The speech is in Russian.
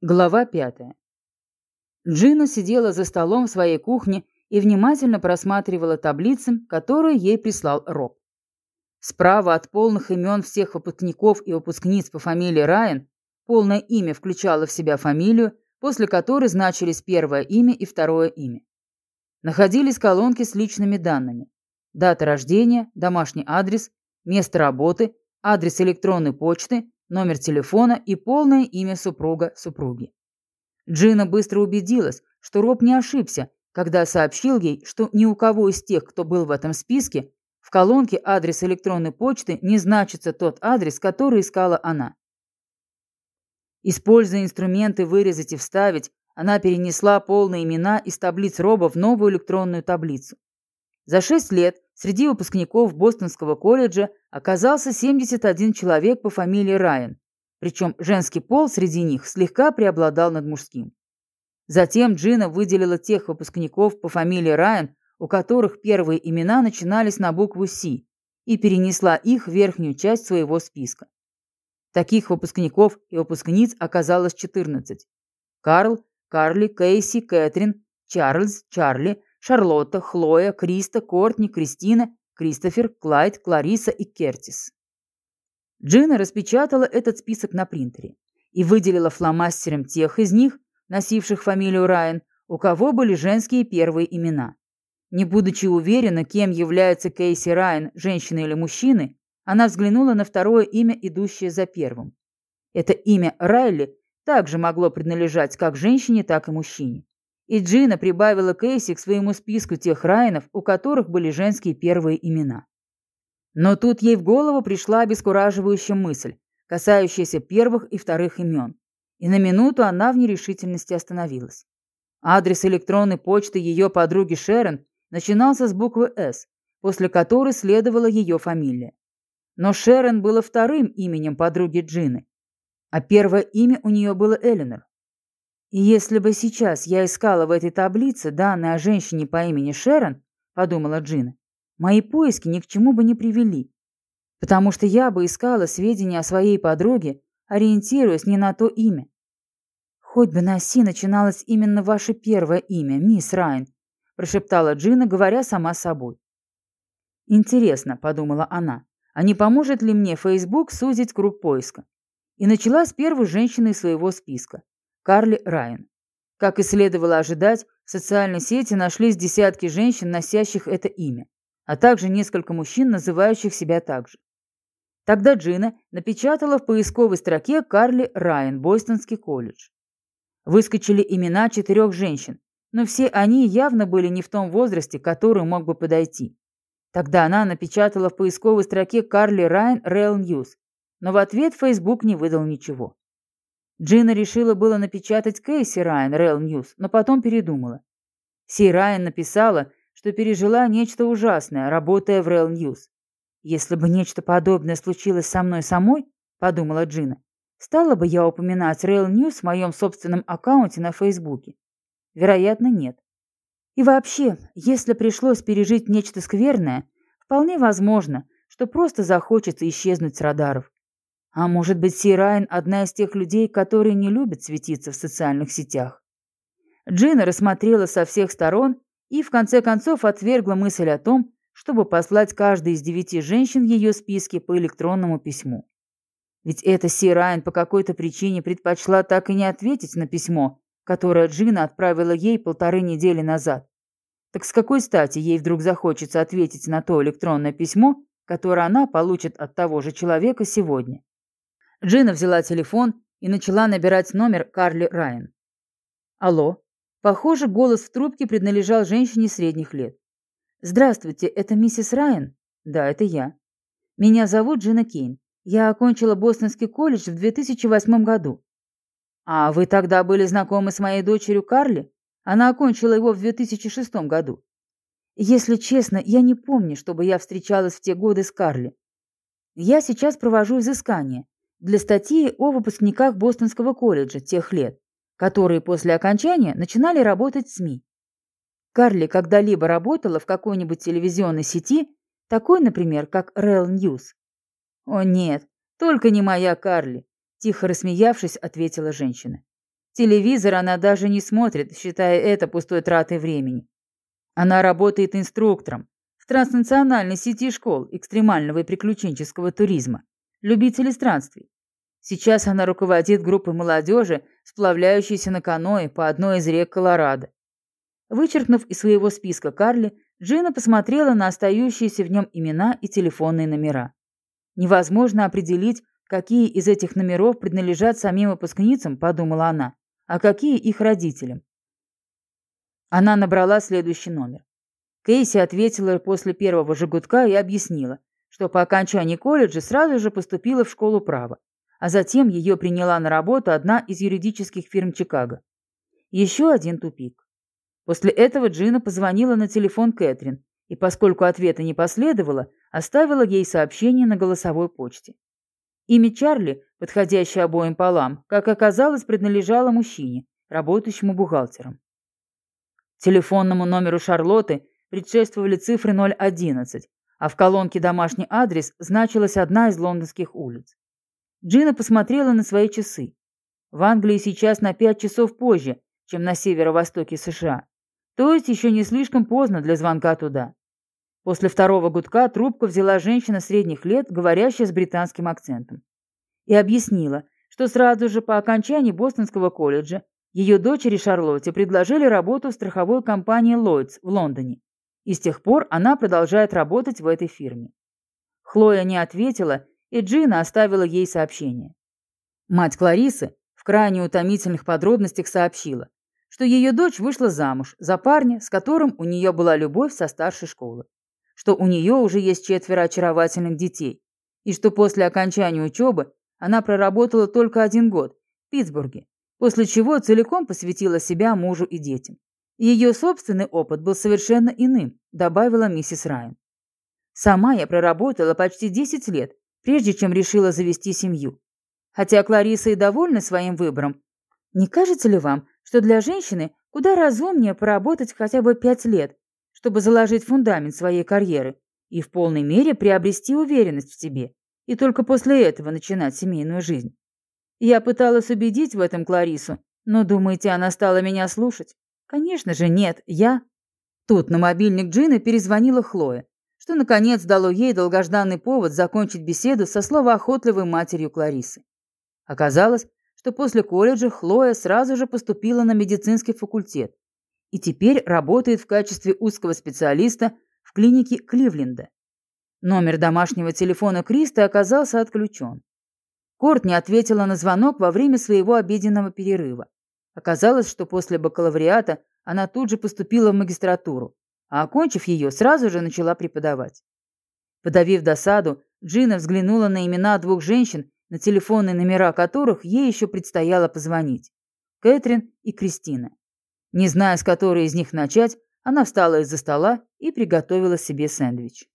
Глава пятая. Джина сидела за столом в своей кухне и внимательно просматривала таблицы, которые ей прислал Роб. Справа от полных имен всех выпускников и выпускниц по фамилии Райан полное имя включало в себя фамилию, после которой значились первое имя и второе имя. Находились колонки с личными данными. Дата рождения, домашний адрес, место работы, адрес электронной почты, номер телефона и полное имя супруга-супруги. Джина быстро убедилась, что Роб не ошибся, когда сообщил ей, что ни у кого из тех, кто был в этом списке, в колонке адрес электронной почты не значится тот адрес, который искала она. Используя инструменты «вырезать» и «вставить», она перенесла полные имена из таблиц Роба в новую электронную таблицу. За шесть лет Среди выпускников Бостонского колледжа оказался 71 человек по фамилии Райан, причем женский пол среди них слегка преобладал над мужским. Затем Джина выделила тех выпускников по фамилии Райан, у которых первые имена начинались на букву «С», и перенесла их в верхнюю часть своего списка. Таких выпускников и выпускниц оказалось 14. Карл, Карли, Кейси, Кэтрин, Чарльз, Чарли, Шарлотта, Хлоя, Криста, Кортни, Кристина, Кристофер, Клайд, Клариса и Кертис. Джина распечатала этот список на принтере и выделила фломастером тех из них, носивших фамилию Райан, у кого были женские первые имена. Не будучи уверена, кем является Кейси Райан, женщина или мужчина, она взглянула на второе имя, идущее за первым. Это имя Райли также могло принадлежать как женщине, так и мужчине. И Джина прибавила Кейси к своему списку тех Райанов, у которых были женские первые имена. Но тут ей в голову пришла обескураживающая мысль, касающаяся первых и вторых имен. И на минуту она в нерешительности остановилась. Адрес электронной почты ее подруги Шерон начинался с буквы «С», после которой следовала ее фамилия. Но Шерон было вторым именем подруги Джины, а первое имя у нее было Эленор. Если бы сейчас я искала в этой таблице данные о женщине по имени Шерон, подумала Джина, мои поиски ни к чему бы не привели, потому что я бы искала сведения о своей подруге, ориентируясь не на то имя. Хоть бы на «Си» начиналось именно ваше первое имя, мисс Райн, прошептала Джина, говоря сама собой. Интересно, подумала она, а не поможет ли мне Facebook сузить круг поиска? И начала с первой женщины своего списка. Карли Райан. Как и следовало ожидать, в социальной сети нашлись десятки женщин, носящих это имя, а также несколько мужчин, называющих себя так же. Тогда Джина напечатала в поисковой строке Карли Райан, Бостонский колледж. Выскочили имена четырех женщин, но все они явно были не в том возрасте, который мог бы подойти. Тогда она напечатала в поисковой строке Карли Райан Рейл Ньюс, но в ответ Facebook не выдал ничего. Джина решила было напечатать Кейси Райан Рэл Ньюс, но потом передумала. Си Райан написала, что пережила нечто ужасное, работая в Рэл Ньюс. «Если бы нечто подобное случилось со мной самой, — подумала Джина, — стала бы я упоминать Рэл Ньюс в моем собственном аккаунте на Фейсбуке? Вероятно, нет. И вообще, если пришлось пережить нечто скверное, вполне возможно, что просто захочется исчезнуть с радаров. А может быть, Си Райан одна из тех людей, которые не любят светиться в социальных сетях? Джина рассмотрела со всех сторон и, в конце концов, отвергла мысль о том, чтобы послать каждой из девяти женщин ее списке по электронному письму. Ведь эта Си Райан по какой-то причине предпочла так и не ответить на письмо, которое Джина отправила ей полторы недели назад. Так с какой стати ей вдруг захочется ответить на то электронное письмо, которое она получит от того же человека сегодня? Джина взяла телефон и начала набирать номер Карли Райан. «Алло». Похоже, голос в трубке принадлежал женщине средних лет. «Здравствуйте, это миссис Райан?» «Да, это я». «Меня зовут Джина Кейн. Я окончила Бостонский колледж в 2008 году». «А вы тогда были знакомы с моей дочерью Карли? Она окончила его в 2006 году». «Если честно, я не помню, чтобы я встречалась в те годы с Карли. Я сейчас провожу изыскание, для статьи о выпускниках Бостонского колледжа тех лет, которые после окончания начинали работать в СМИ. Карли когда-либо работала в какой-нибудь телевизионной сети, такой, например, как Real News. «О нет, только не моя Карли», – тихо рассмеявшись, ответила женщина. Телевизор она даже не смотрит, считая это пустой тратой времени. Она работает инструктором в транснациональной сети школ экстремального и приключенческого туризма, любителей странствий. Сейчас она руководит группой молодежи, сплавляющейся на каное по одной из рек Колорадо. Вычеркнув из своего списка Карли, Джина посмотрела на остающиеся в нем имена и телефонные номера. Невозможно определить, какие из этих номеров принадлежат самим выпускницам, подумала она, а какие их родителям. Она набрала следующий номер. Кейси ответила после первого же и объяснила, что по окончании колледжа сразу же поступила в школу права, а затем ее приняла на работу одна из юридических фирм Чикаго. Еще один тупик. После этого Джина позвонила на телефон Кэтрин, и поскольку ответа не последовало, оставила ей сообщение на голосовой почте. Имя Чарли, подходящее обоим полам, как оказалось, принадлежало мужчине, работающему бухгалтером. Телефонному номеру Шарлотты предшествовали цифры 011, а в колонке «Домашний адрес» значилась одна из лондонских улиц. Джина посмотрела на свои часы. В Англии сейчас на пять часов позже, чем на северо-востоке США. То есть еще не слишком поздно для звонка туда. После второго гудка трубку взяла женщина средних лет, говорящая с британским акцентом. И объяснила, что сразу же по окончании Бостонского колледжа ее дочери Шарлотте предложили работу в страховой компании Lloyds в Лондоне. И с тех пор она продолжает работать в этой фирме. Хлоя не ответила, и Джина оставила ей сообщение. Мать Кларисы в крайне утомительных подробностях сообщила, что ее дочь вышла замуж за парня, с которым у нее была любовь со старшей школы, что у нее уже есть четверо очаровательных детей, и что после окончания учебы она проработала только один год в Питтсбурге, после чего целиком посвятила себя мужу и детям. Ее собственный опыт был совершенно иным, добавила миссис Райан. Сама я проработала почти 10 лет, прежде чем решила завести семью. Хотя Клариса и довольна своим выбором, не кажется ли вам, что для женщины куда разумнее поработать хотя бы пять лет, чтобы заложить фундамент своей карьеры и в полной мере приобрести уверенность в себе, и только после этого начинать семейную жизнь. Я пыталась убедить в этом Кларису, но думаете, она стала меня слушать? Конечно же, нет, я... Тут на мобильник Джины перезвонила Хлоя, что наконец дало ей долгожданный повод закончить беседу со словоохотливой матерью Кларисы. Оказалось, что после колледжа Хлоя сразу же поступила на медицинский факультет и теперь работает в качестве узкого специалиста в клинике Кливленда. Номер домашнего телефона Криста оказался отключен. Корт не ответила на звонок во время своего обеденного перерыва. Оказалось, что после бакалавриата она тут же поступила в магистратуру, а окончив ее, сразу же начала преподавать. Подавив досаду, Джина взглянула на имена двух женщин, на телефонные номера которых ей еще предстояло позвонить. Кэтрин и Кристина. Не зная, с которой из них начать, она встала из-за стола и приготовила себе сэндвич.